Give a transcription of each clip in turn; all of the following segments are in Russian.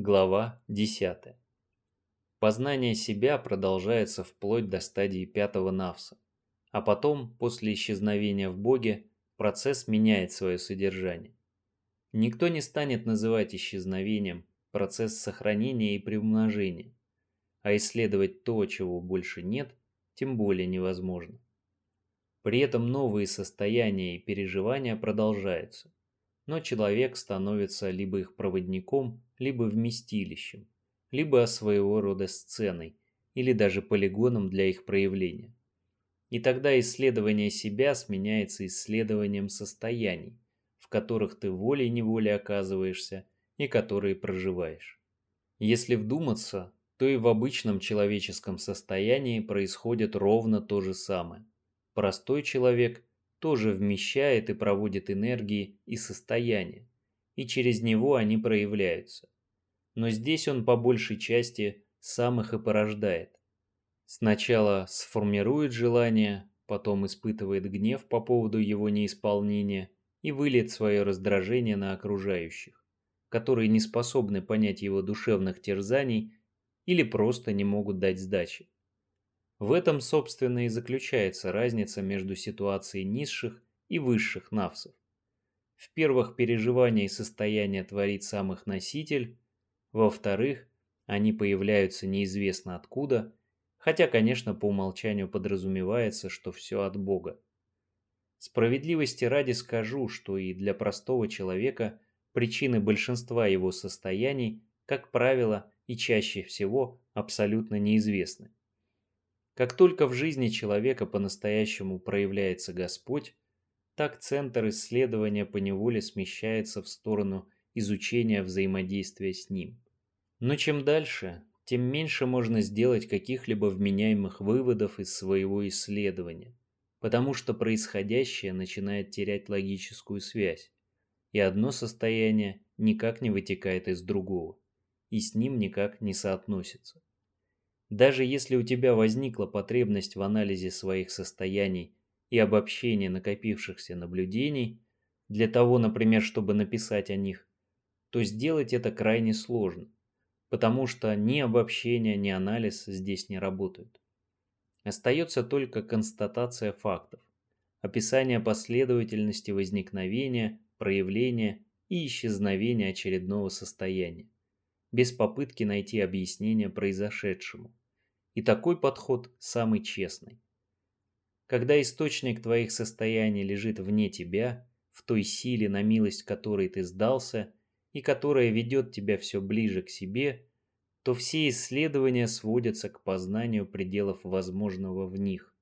Глава 10. Познание себя продолжается вплоть до стадии пятого навса, а потом, после исчезновения в Боге, процесс меняет свое содержание. Никто не станет называть исчезновением процесс сохранения и приумножения, а исследовать то, чего больше нет, тем более невозможно. При этом новые состояния и переживания продолжаются, но человек становится либо их проводником, либо вместилищем, либо своего рода сценой или даже полигоном для их проявления. И тогда исследование себя сменяется исследованием состояний, в которых ты волей-неволей оказываешься и которые проживаешь. Если вдуматься, то и в обычном человеческом состоянии происходит ровно то же самое. Простой человек тоже вмещает и проводит энергии и состояния, и через него они проявляются. Но здесь он по большей части сам их и порождает. Сначала сформирует желание, потом испытывает гнев по поводу его неисполнения и выльет свое раздражение на окружающих, которые не способны понять его душевных терзаний или просто не могут дать сдачи. В этом, собственно, и заключается разница между ситуацией низших и высших навсов. В первых переживания состояния творит сам их носитель, во-вторых, они появляются неизвестно откуда, хотя, конечно, по умолчанию подразумевается, что все от Бога. Справедливости ради скажу, что и для простого человека причины большинства его состояний, как правило, и чаще всего абсолютно неизвестны. Как только в жизни человека по-настоящему проявляется Господь, так центр исследования поневоле смещается в сторону изучения взаимодействия с Ним. Но чем дальше, тем меньше можно сделать каких-либо вменяемых выводов из своего исследования, потому что происходящее начинает терять логическую связь, и одно состояние никак не вытекает из другого, и с ним никак не соотносится. Даже если у тебя возникла потребность в анализе своих состояний и обобщении накопившихся наблюдений, для того, например, чтобы написать о них, то сделать это крайне сложно, потому что ни обобщение, ни анализ здесь не работают. Остается только констатация фактов, описание последовательности возникновения, проявления и исчезновения очередного состояния, без попытки найти объяснение произошедшему. И такой подход самый честный. Когда источник твоих состояний лежит вне тебя, в той силе, на милость которой ты сдался, и которая ведет тебя все ближе к себе, то все исследования сводятся к познанию пределов возможного в них.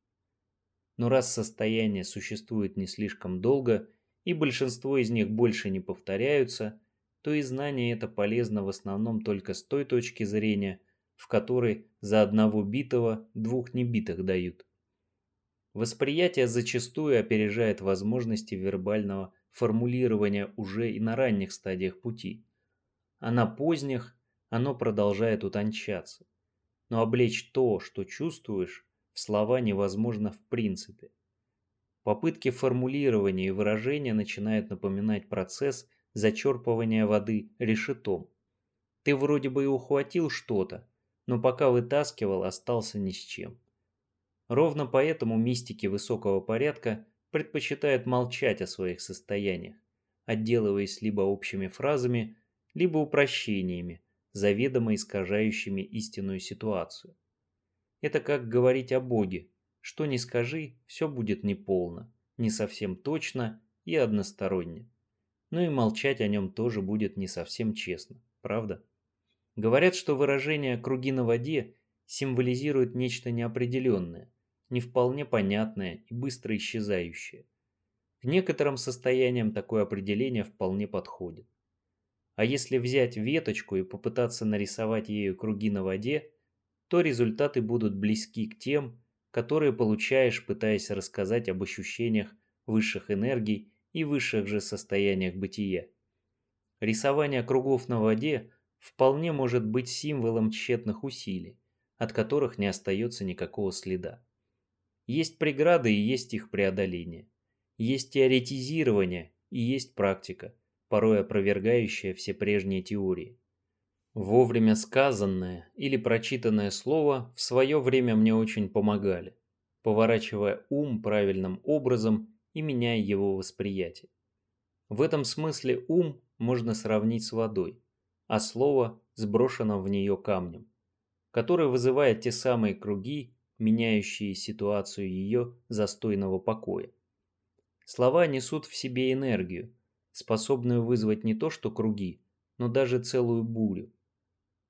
Но раз состояния существуют не слишком долго, и большинство из них больше не повторяются, то и знание это полезно в основном только с той точки зрения, в которой за одного битого двух небитых дают. Восприятие зачастую опережает возможности вербального формулирования уже и на ранних стадиях пути, а на поздних оно продолжает утончаться. Но облечь то, что чувствуешь, в слова невозможно в принципе. Попытки формулирования и выражения начинают напоминать процесс зачерпывания воды решетом. Ты вроде бы и ухватил что-то, но пока вытаскивал, остался ни с чем. Ровно поэтому мистики высокого порядка предпочитают молчать о своих состояниях, отделываясь либо общими фразами, либо упрощениями, заведомо искажающими истинную ситуацию. Это как говорить о Боге. Что ни скажи, все будет неполно, не совсем точно и односторонне. Но и молчать о нем тоже будет не совсем честно, правда? Говорят, что выражение «круги на воде» символизирует нечто неопределенное, не вполне понятное и быстро исчезающее. К некоторым состояниям такое определение вполне подходит. А если взять веточку и попытаться нарисовать ею круги на воде, то результаты будут близки к тем, которые получаешь, пытаясь рассказать об ощущениях высших энергий и высших же состояниях бытия. Рисование кругов на воде вполне может быть символом тщетных усилий, от которых не остается никакого следа. Есть преграды и есть их преодоление. Есть теоретизирование и есть практика, порой опровергающая все прежние теории. Вовремя сказанное или прочитанное слово в свое время мне очень помогали, поворачивая ум правильным образом и меняя его восприятие. В этом смысле ум можно сравнить с водой, а слово сброшено в нее камнем, который вызывает те самые круги, меняющие ситуацию ее застойного покоя. Слова несут в себе энергию, способную вызвать не то что круги, но даже целую бурю.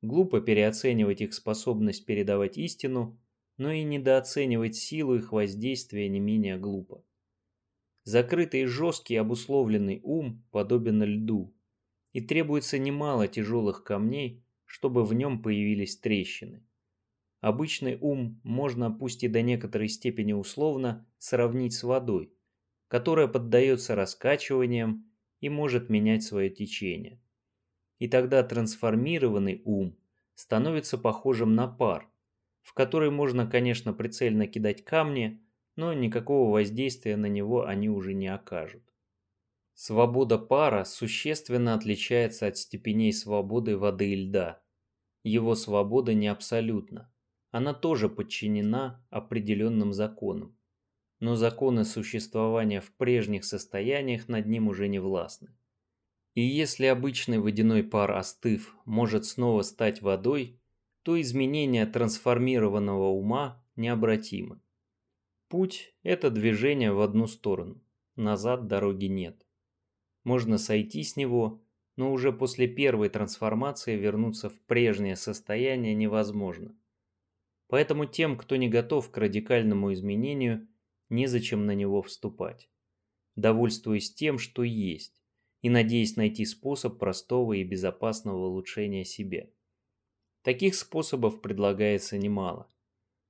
Глупо переоценивать их способность передавать истину, но и недооценивать силу их воздействия не менее глупо. Закрытый и жесткий обусловленный ум подобен льду, и требуется немало тяжелых камней, чтобы в нем появились трещины. Обычный ум можно, пусть и до некоторой степени условно, сравнить с водой, которая поддается раскачиваниям и может менять свое течение. И тогда трансформированный ум становится похожим на пар, в который можно, конечно, прицельно кидать камни, но никакого воздействия на него они уже не окажут. Свобода пара существенно отличается от степеней свободы воды и льда. Его свобода не абсолютна. Она тоже подчинена определенным законам. Но законы существования в прежних состояниях над ним уже не властны. И если обычный водяной пар остыв может снова стать водой, то изменение трансформированного ума необратимы. Путь – это движение в одну сторону, назад дороги нет. Можно сойти с него, но уже после первой трансформации вернуться в прежнее состояние невозможно. Поэтому тем, кто не готов к радикальному изменению, незачем на него вступать. Довольствуясь тем, что есть, и надеясь найти способ простого и безопасного улучшения себя. Таких способов предлагается немало.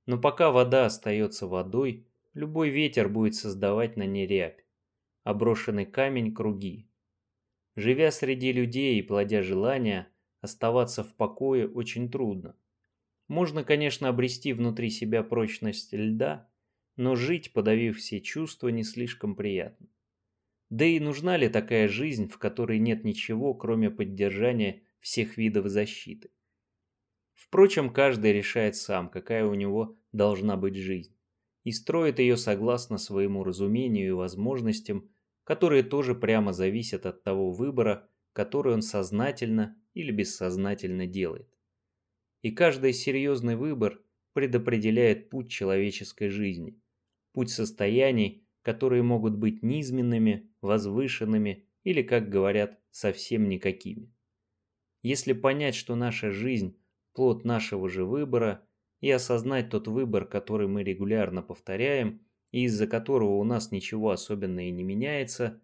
Но пока вода остается водой, любой ветер будет создавать на ней рябь, а брошенный камень – круги. Живя среди людей и плодя желания, оставаться в покое очень трудно. Можно, конечно, обрести внутри себя прочность льда, но жить, подавив все чувства, не слишком приятно. Да и нужна ли такая жизнь, в которой нет ничего, кроме поддержания всех видов защиты? Впрочем, каждый решает сам, какая у него должна быть жизнь, и строит ее согласно своему разумению и возможностям, которые тоже прямо зависят от того выбора, который он сознательно или бессознательно делает. И каждый серьезный выбор предопределяет путь человеческой жизни, путь состояний, которые могут быть низменными, возвышенными или, как говорят, совсем никакими. Если понять, что наша жизнь – плод нашего же выбора, и осознать тот выбор, который мы регулярно повторяем, и из-за которого у нас ничего особенного и не меняется,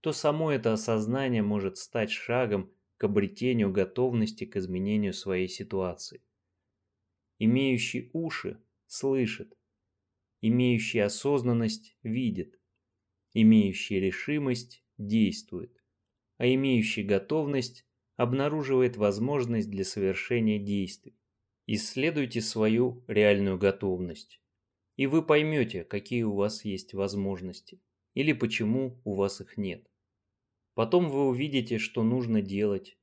то само это осознание может стать шагом к обретению готовности к изменению своей ситуации. Имеющий уши слышит, имеющий осознанность видит, имеющий решимость действует, а имеющий готовность обнаруживает возможность для совершения действий. Исследуйте свою реальную готовность, и вы поймете, какие у вас есть возможности, или почему у вас их нет. Потом вы увидите, что нужно делать,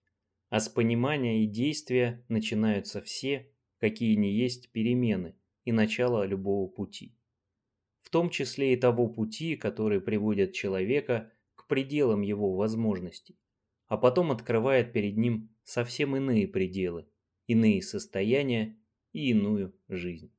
а с понимания и действия начинаются все, какие не есть перемены и начало любого пути в том числе и того пути, который приводит человека к пределам его возможностей, а потом открывает перед ним совсем иные пределы, иные состояния и иную жизнь.